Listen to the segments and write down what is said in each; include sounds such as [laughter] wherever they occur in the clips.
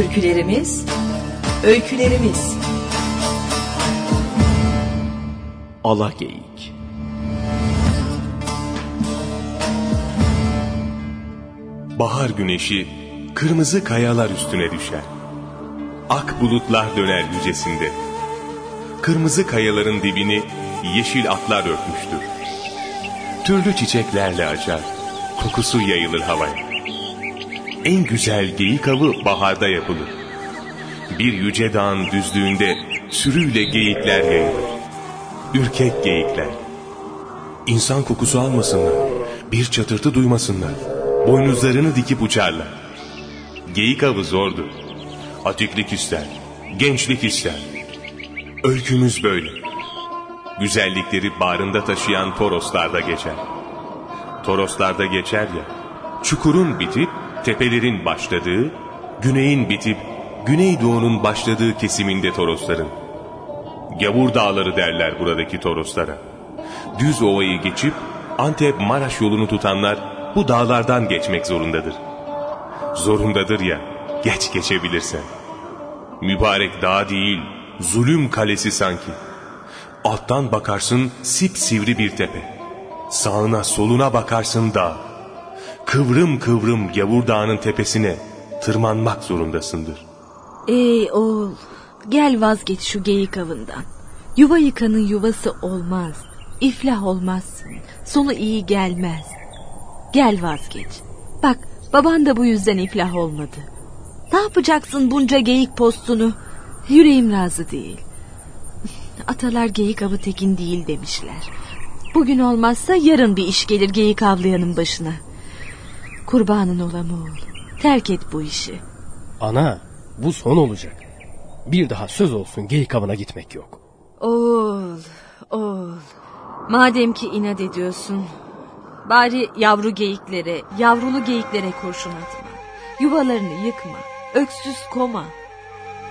Türkülerimiz, öykülerimiz. Ala Geyik Bahar güneşi kırmızı kayalar üstüne düşer. Ak bulutlar döner yücesinde. Kırmızı kayaların dibini yeşil atlar örtmüştür. Türlü çiçeklerle açar, kokusu yayılır havaya. En güzel geyik avı baharda yapılır. Bir yüce dağın düzlüğünde sürüyle geyikler yayılır. Ürkek geyikler. İnsan kokusu almasınlar, bir çatırtı duymasınlar. Boynuzlarını dikip uçarlar. Geyik avı zordur. Atiklik ister, gençlik ister. Öykümüz böyle. Güzellikleri bağrında taşıyan Toroslarda geçer. Toroslarda geçer ya, çukurun bitip tepelerin başladığı, güneyin bitip güneydoğunun başladığı kesiminde Torosların. Gavur dağları derler buradaki Toroslara. Düz ovayı geçip Antep-Maraş yolunu tutanlar bu dağlardan geçmek zorundadır. Zorundadır ya, geç geçebilirsen. Mübarek dağ değil, zulüm kalesi sanki. Alttan bakarsın sip sivri bir tepe. Sağına soluna bakarsın dağ. Kıvrım kıvrım Gavur Dağı'nın tepesine tırmanmak zorundasındır. Ey oğul gel vazgeç şu geyik avından. Yuva yıkanın yuvası olmaz. İflah olmazsın. Sonu iyi gelmez. Gel vazgeç. Bak baban da bu yüzden iflah olmadı. Ne yapacaksın bunca geyik postunu? Yüreğim razı değil. [laughs] Atalar geyik avı tekin değil demişler. Bugün olmazsa yarın bir iş gelir geyik avlayanın başına. Kurbanın olam oğul. Terk et bu işi. Ana bu son olacak. Bir daha söz olsun geyik avına gitmek yok. Oğul, oğul. Madem ki inat ediyorsun. Bari yavru geyiklere, yavrulu geyiklere kurşun atma. Yuvalarını yıkma, öksüz koma.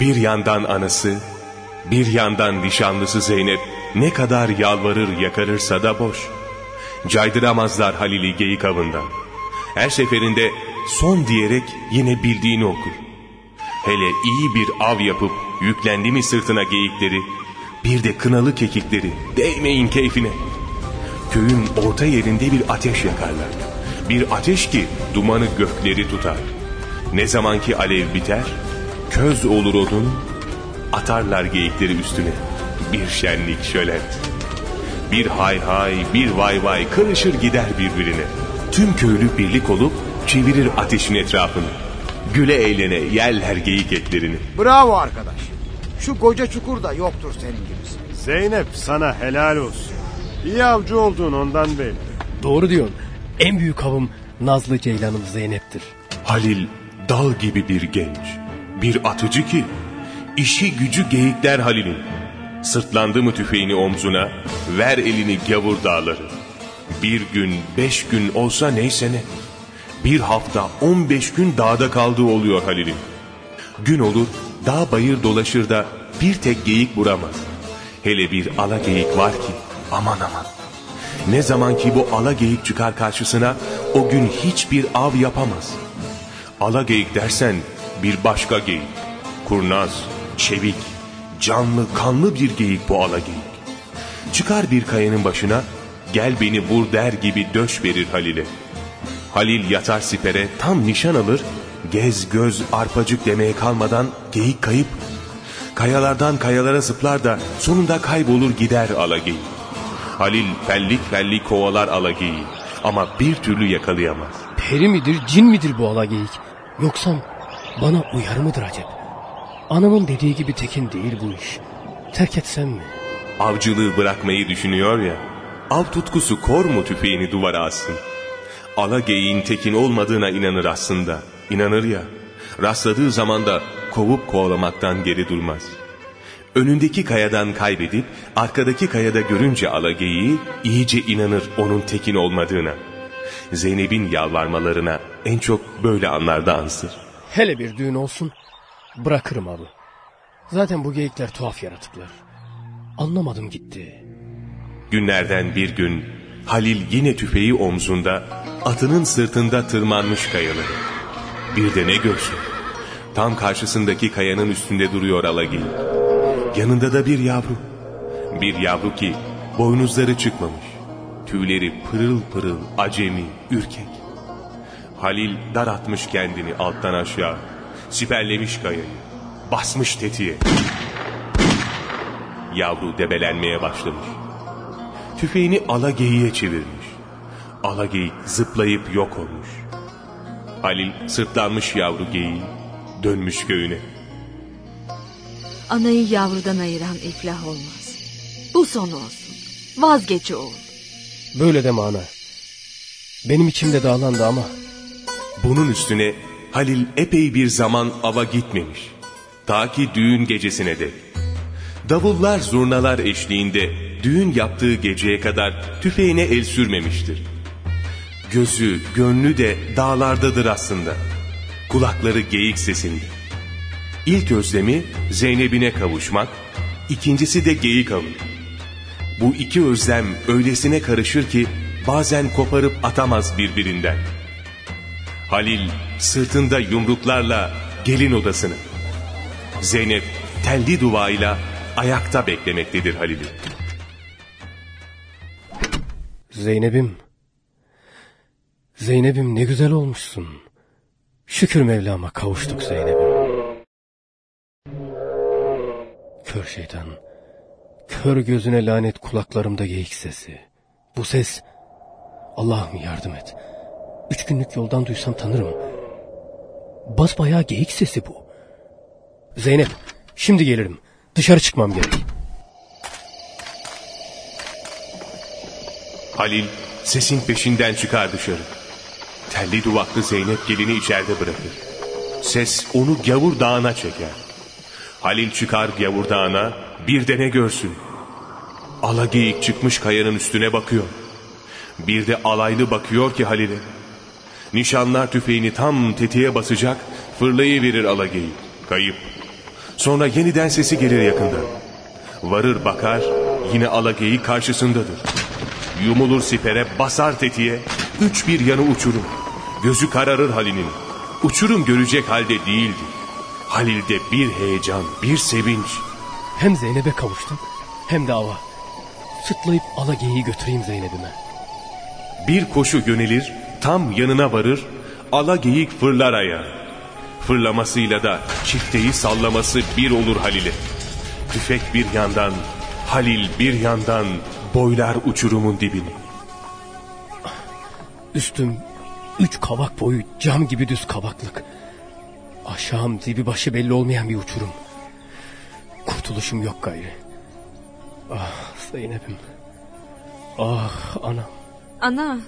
Bir yandan anası, bir yandan nişanlısı Zeynep ne kadar yalvarır yakarırsa da boş. Caydıramazlar Halil'i geyik avından. Her seferinde son diyerek yine bildiğini okur. Hele iyi bir av yapıp yüklendi mi sırtına geyikleri, bir de kınalı kekikleri değmeyin keyfine. Köyün orta yerinde bir ateş yakarlar. Bir ateş ki dumanı gökleri tutar. Ne zamanki alev biter, köz olur odun, atarlar geyikleri üstüne. Bir şenlik şölen. Bir hay hay, bir vay vay karışır gider birbirine. Tüm köylü birlik olup çevirir ateşin etrafını. Güle eğlene yerler geyik etlerini. Bravo arkadaş. Şu koca çukurda yoktur senin gibisi. Zeynep sana helal olsun. İyi avcı olduğun ondan belli. Doğru diyorsun. En büyük avım Nazlı Ceylan'ım Zeynep'tir. Halil dal gibi bir genç. Bir atıcı ki işi gücü geyikler Halil'in. Sırtlandı mı tüfeğini omzuna ver elini gavur dağları. Bir gün beş gün olsa neyse ne. Bir hafta on beş gün dağda kaldığı oluyor Halil'in. Gün olur dağ bayır dolaşır da bir tek geyik vuramaz. Hele bir ala geyik var ki aman aman. Ne zaman ki bu ala geyik çıkar karşısına o gün hiçbir av yapamaz. Ala geyik dersen bir başka geyik. Kurnaz, çevik, canlı kanlı bir geyik bu ala geyik. Çıkar bir kayanın başına gel beni vur der gibi döş verir Halil'e. Halil yatar sipere tam nişan alır, gez göz arpacık demeye kalmadan geyik kayıp. Kayalardan kayalara zıplar da sonunda kaybolur gider alageyi. Halil fellik fellik kovalar alageyi ama bir türlü yakalayamaz. Peri midir cin midir bu ala geyik? Yoksa bana uyar mıdır acep? Anamın dediği gibi tekin değil bu iş. Terk etsem mi? Avcılığı bırakmayı düşünüyor ya, av tutkusu kor mu tüfeğini duvara assın? Ala geyiğin tekin olmadığına inanır aslında. İnanır ya, rastladığı zaman da kovup kovalamaktan geri durmaz. Önündeki kayadan kaybedip arkadaki kayada görünce ala geyiği iyice inanır onun tekin olmadığına. Zeynep'in yalvarmalarına en çok böyle anlarda ansır. Hele bir düğün olsun bırakırım abi. Zaten bu geyikler tuhaf yaratıklar. Anlamadım gitti. Günlerden bir gün Halil yine tüfeği omzunda atının sırtında tırmanmış kayaları. Bir de ne görsün. Tam karşısındaki kayanın üstünde duruyor alageyik. Yanında da bir yavru. Bir yavru ki boynuzları çıkmamış. Tüyleri pırıl pırıl, acemi, ürkek. Halil dar atmış kendini alttan aşağı. Siperlemiş kayayı. Basmış tetiğe. Yavru debelenmeye başlamış. Tüfeğini alageyiğe çevirmiş. Alageyik zıplayıp yok olmuş. Halil sırtlanmış yavru geyiği dönmüş köyüne. Anayı yavrudan ayıran iflah olmaz. Bu son olsun. Vazgeç oğul. Böyle deme ana. Benim içimde dağlandı ama Bunun üstüne Halil epey bir zaman ava gitmemiş. Ta ki düğün gecesine dek. Davullar zurnalar eşliğinde düğün yaptığı geceye kadar tüfeğine el sürmemiştir. Gözü, gönlü de dağlardadır aslında. Kulakları geyik sesinde. İlk özlemi Zeynep'ine kavuşmak, ikincisi de geyik avı. Bu iki özlem öylesine karışır ki bazen koparıp atamaz birbirinden. Halil sırtında yumruklarla gelin odasına. Zeynep telli duvağıyla ayakta beklemektedir Halil'i. Zeynep'im. Zeynep'im ne güzel olmuşsun. Şükür Mevlam'a kavuştuk Zeynep'im. Kör şeytan. Kör gözüne lanet kulaklarımda geyik sesi. Bu ses Allah'ım yardım et. Üç günlük yoldan duysam tanırım. Basbayağı geyik sesi bu. Zeynep şimdi gelirim. Dışarı çıkmam gerek. Halil sesin peşinden çıkar dışarı. Telli duvaklı Zeynep gelini içeride bırakır. Ses onu gavur dağına çeker. Halil çıkar gavur dağına bir de ne görsün. Ala geyik çıkmış kayanın üstüne bakıyor. Bir de alaylı bakıyor ki Halil'e. Nişanlar tüfeğini tam tetiğe basacak fırlayıverir ala geyik. Kayıp. Sonra yeniden sesi gelir yakında. Varır bakar yine ala geyik karşısındadır. Yumulur sipere basar tetiğe üç bir yanı uçurum. Gözü kararır Halil'in. Uçurum görecek halde değildi. Halil'de bir heyecan, bir sevinç. Hem Zeynep'e kavuştum hem de ava. Sıtlayıp ala geyiği götüreyim Zeynep'ime. Bir koşu yönelir, tam yanına varır, ala geyik fırlar ayağa. Fırlamasıyla da çifteyi sallaması bir olur Halil'e. Tüfek bir yandan, Halil bir yandan boylar uçurumun dibini. Üstüm üç kavak boyu cam gibi düz kavaklık. Aşağım dibi başı belli olmayan bir uçurum. Kurtuluşum yok gayrı. Ah Zeynep'im. Ah anam. Ana,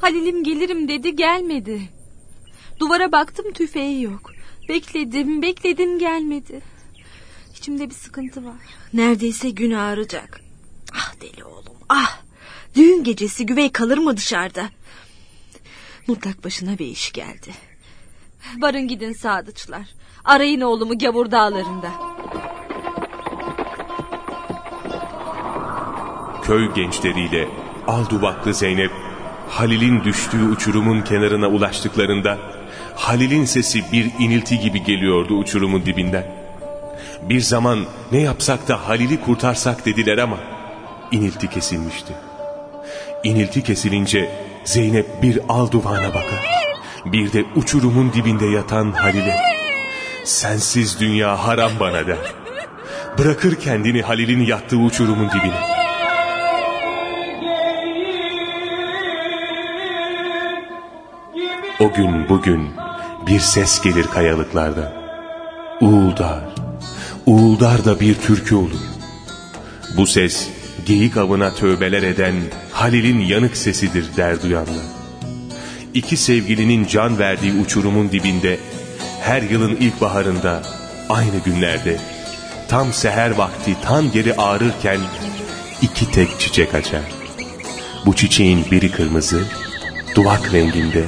Halil'im gelirim dedi gelmedi. Duvara baktım tüfeği yok. Bekledim, bekledim gelmedi. İçimde bir sıkıntı var. Neredeyse gün ağaracak. Ah deli gecesi güvey kalır mı dışarıda? Mutlak başına bir iş geldi. Varın gidin sadıçlar. Arayın oğlumu gavur dağlarında. Köy gençleriyle al duvaklı Zeynep Halil'in düştüğü uçurumun kenarına ulaştıklarında Halil'in sesi bir inilti gibi geliyordu uçurumun dibinden. Bir zaman ne yapsak da Halil'i kurtarsak dediler ama inilti kesilmişti. İnilti kesilince Zeynep bir al duvağına bakar. Bir de uçurumun dibinde yatan Halil'e. Sensiz dünya haram bana der. Bırakır kendini Halil'in yattığı uçurumun dibine. O gün bugün bir ses gelir kayalıklarda. Uğuldar, uğuldar da bir türkü olur. Bu ses geyik avına tövbeler eden Halil'in yanık sesidir der duyanlar. İki sevgilinin can verdiği uçurumun dibinde her yılın ilkbaharında aynı günlerde tam seher vakti tam geri ağrırken iki tek çiçek açar. Bu çiçeğin biri kırmızı, duvak renginde,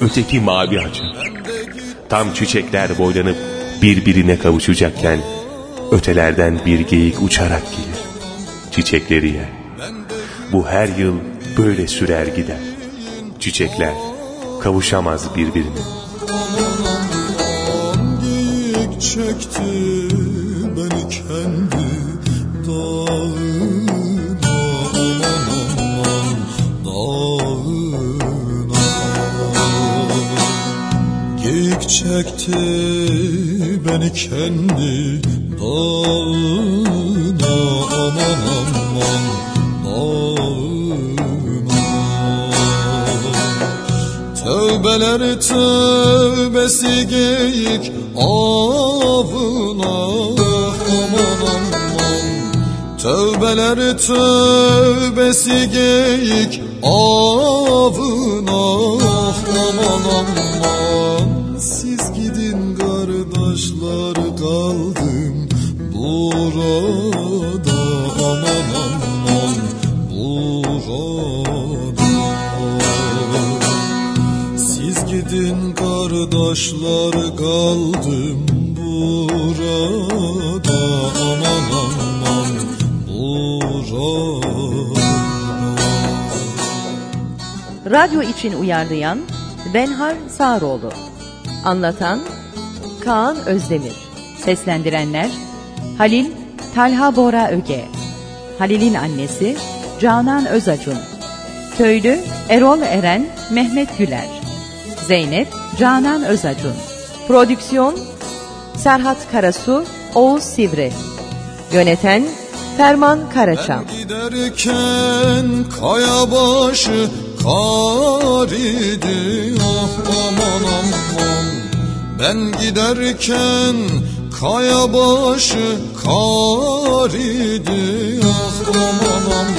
öteki mavi açar. Tam çiçekler boylanıp birbirine kavuşacakken ötelerden bir geyik uçarak gelir. Çiçekleri yer. Bu her yıl böyle sürer gider. Çiçekler kavuşamaz birbirine. çekti beni kendi dağına aman dağına Geyik çekti beni kendi dağına aman aman Tövbeler tövbesi geyik avına. Aman aman Tövbeler tövbesi geyik avına. Aman aman. Siz gidin kardeşler kaldım burada kardeşler kaldım burada aman aman burada. Radyo için uyarlayan Benhar Sağroğlu. Anlatan Kaan Özdemir. Seslendirenler Halil Talha Bora Öge. Halil'in annesi Canan Özacun. Köylü Erol Eren Mehmet Güler. Zeynep Canan Özacun. Prodüksiyon Serhat Karasu Oğuz Sivri. Yöneten Ferman Karaçam. Ben giderken kaya başı kar idi ah aman aman Ben giderken kaya başı kar idi ah aman aman